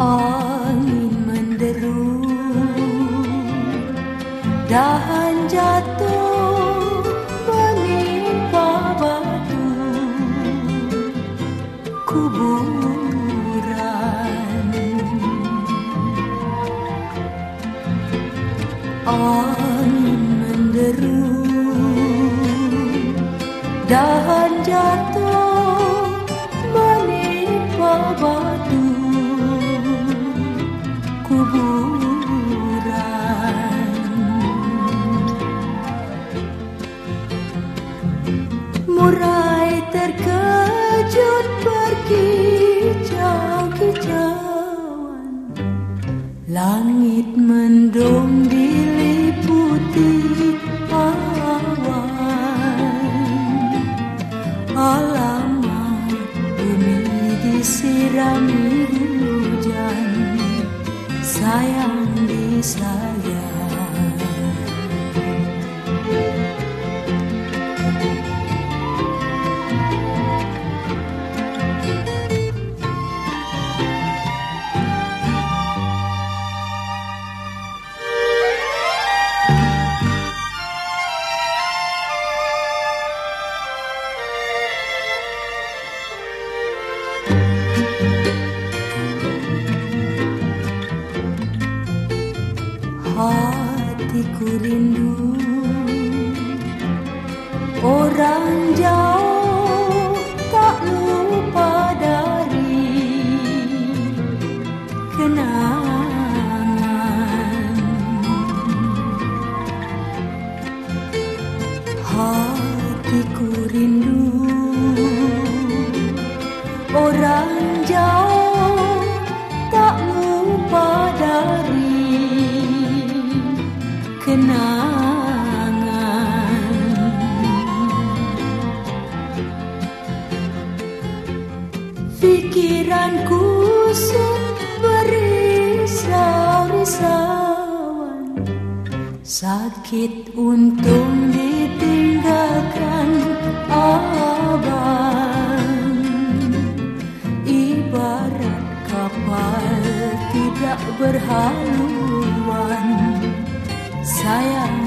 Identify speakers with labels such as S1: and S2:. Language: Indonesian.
S1: angin menderu. Dahan jatuh menimpa batu. Kuburan. Angin menderu. Dahan jatuh menimpa batu. Langit mendung diliputi Alamak bumi disirami hujan. Sayang disayang hatiku rindu. Orang jauh tak lupa dari kenangan. Hatiku rindu. Orang jauh kenangan. Pikiranku berisau-risauan Sakit untung ditinggalkan abang Ibarat kapal tidak berhaluan sayang